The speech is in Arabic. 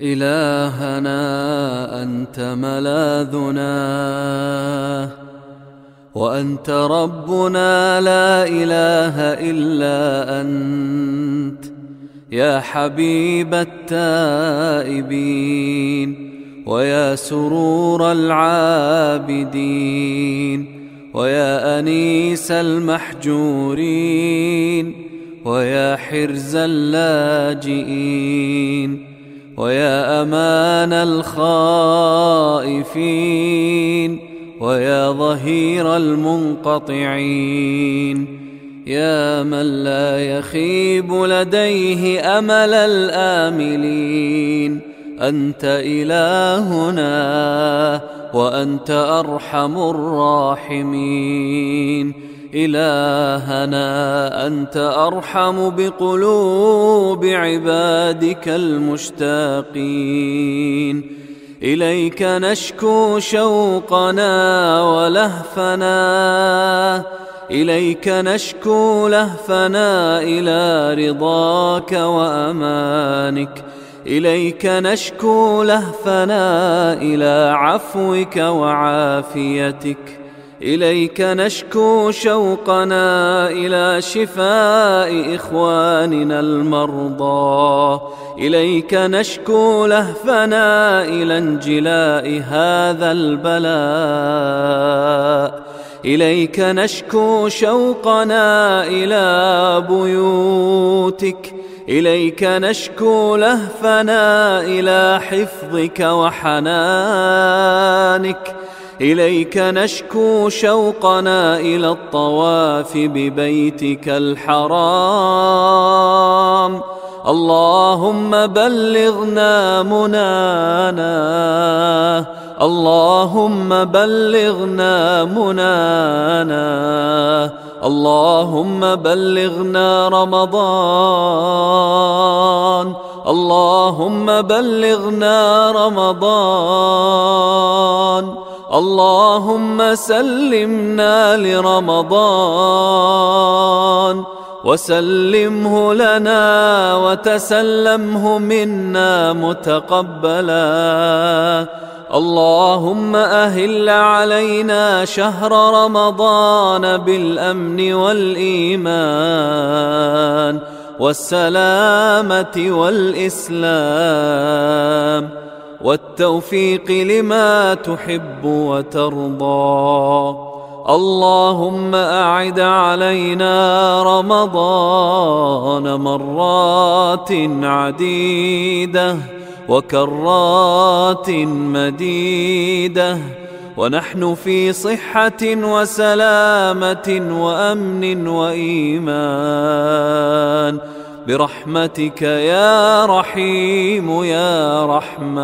إلهنا أنت ملاذنا. وأنت ربنا لا إله إلا أنت. يا حبيب التائبين ويا سرور العابدين ويا أنيس المحجورين ويا حرز اللاجئين. ويا أمان الخائفين ويا ظهير المنقطعين يا من لا يخيب لديه أمل الآملين أنت إلهنا وأنت أرحم الراحمين إلهنا أنت أرحم بقلوب عبادك المشتاقين. إليك نشكو شوقنا ولهفنا. إليك نشكو لهفنا إلى رضاك وأمانك. إليك نشكو لهفنا إلى عفوك وعافيتك. إليك نشكو شوقنا إلى شفاء إخواننا المرضى. إليك نشكو لهفنا إلى انجلاء هذا البلاء. إليك نشكو شوقنا إلى بيوتك. إليك نشكو لهفنا إلى حفظك وحنانك. إليك نشكو شوقنا إلى الطواف ببيتك الحرام. اللهم بلغنا منانا. اللهم بلغنا منانا. اللهم بلغنا رمضان. اللهم بلغنا رمضان. اللهم سلمنا لرمضان وسلمه لنا وتسلمه منا متقبلا. اللهم أهل علينا شهر رمضان بالأمن والإيمان والسلامة والإسلام. والتوفيق لما تحب وترضى. اللهم أعد علينا رمضان مرات عديدة وكرات مديدة. ونحن في صحة وسلامة وأمن وإيمان. برحمتك يا رحيم يا رحمن.